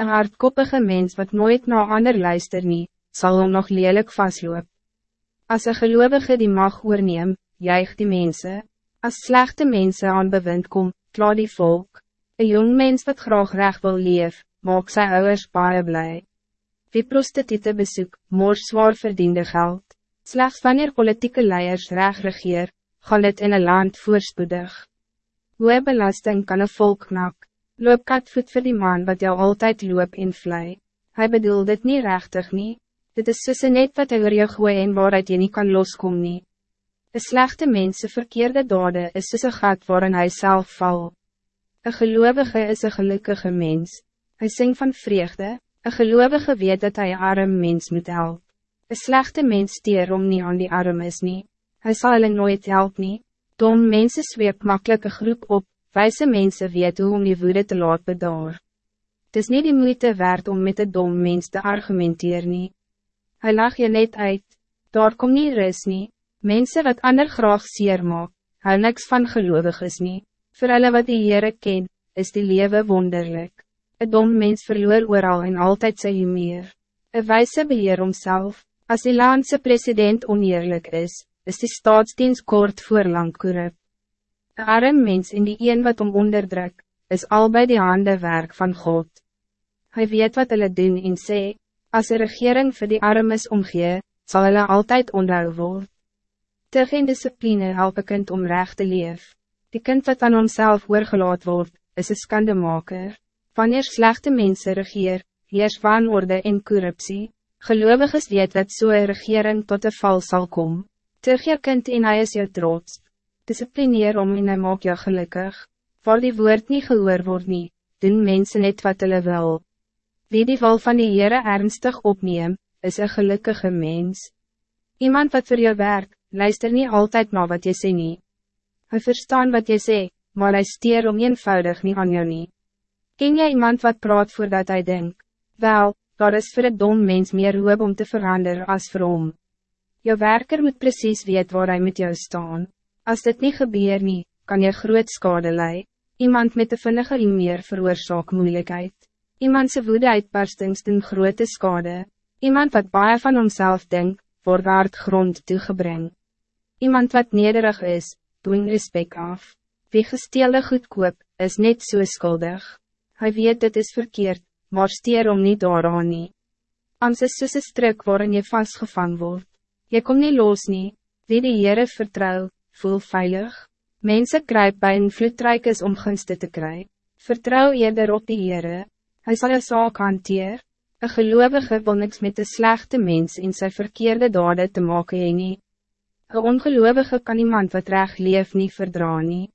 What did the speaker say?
Een hardkoppige mens wat nooit na ander luister nie, sal hom nog lelijk vastloop. Als een gelovige die mag oorneem, juig die mensen. Als slechte mensen aan bewind kom, kla die volk. Een jong mens wat graag recht wil leef, maak sy ouders baie blij. Wie prostitute bezoek, moors zwaar verdiende geld. Slechts wanneer politieke leiders recht regeer, gaan het in een land voorspoedig. Hoe belasting kan een volk knak? Loop katvoet vir die man wat jou altijd loop en vlei. Hij bedoelt dit niet rechtig nie. Dit is soos net wat oor jou gooi en waaruit jy nie kan loskom nie. Een slechte mense verkeerde dade is soos een gat waarin hij zelf val. Een gelovige is een gelukkige mens. Hij zingt van vreugde, een gelovige weet dat hij arm mens moet helpen. Een slechte mens stier om niet aan die arm is nie. Hij zal hulle nooit helpen nie. Dom mensen zweep makkelijk een groep op, wijze mensen weet hoe om die woede te laat bedaar. Het is niet die moeite waard om met de dom mens te argumenteren. nie. Hij lag je net uit, daar kom nie ris nie. Mensen wat ander graag seer maak, hou niks van gelovig is nie. Voor alle wat die Heere ken, is die leven wonderlijk. Een dom mens verloor ooral en altijd sy meer. Een wijze beheer homself, als die landse president oneerlijk is, is die staatsdienst kort voorlang korrup. Een arm mens in die een wat om onderdruk, is al bij die hande werk van God. Hij weet wat hulle doen en sê, as de regering voor die armes omgee, zal hulle altijd onthou word. Te geen discipline help een kind om recht te leef. Die kind wat aan homself oorgelaat word, is een skandemaker. Wanneer slechte mensen regeer, heers wanorde en corruptie, gelovig is weet dat so regering tot de val zal komen. Terug je kind en hij is je trots. Disciplineer om en hy maak jou gelukkig. Waar die woord niet gehoor word nie, doen mensen net wat hulle wil. Wie die val van die Heere ernstig opneem, is een gelukkige mens. Iemand wat voor jou werk, luister niet altijd naar wat je sê nie. Hy verstaan wat je sê, maar hij stier om eenvoudig niet aan jou nie. Ken jy iemand wat praat voordat hij denkt? Wel, daar is voor het dom mens meer hoop om te veranderen als vir hom. Jou werker moet precies weet waar hij met jou staan. Als dit niet gebeur nie, kan je groot skade lei. Iemand met de vinnige meer veroorzaak moeilijkheid. Iemand se woede uitbarstings doen grote skade. Iemand wat baie van homself denkt, word hard grond toegebring. Iemand wat nederig is, doen respect af. Wie gesteelde goed koop, is net so skuldig. Hij weet dit is verkeerd, maar stier om niet daaraan nie. Ans is soos een strik waarin je vastgevang wordt. Je komt niet los nie, wie die Heere vertrouw, voel veilig. Mensen kruip bij een vloedrijk is om gunsten te krijgen. Vertrouw eerder op die Heere, hij zal je zaak hanteer. Een gelovige wil niks met de slechte mens in zijn verkeerde daden te maken nie. Een ongelovige kan iemand wat recht leef niet verdraan nie.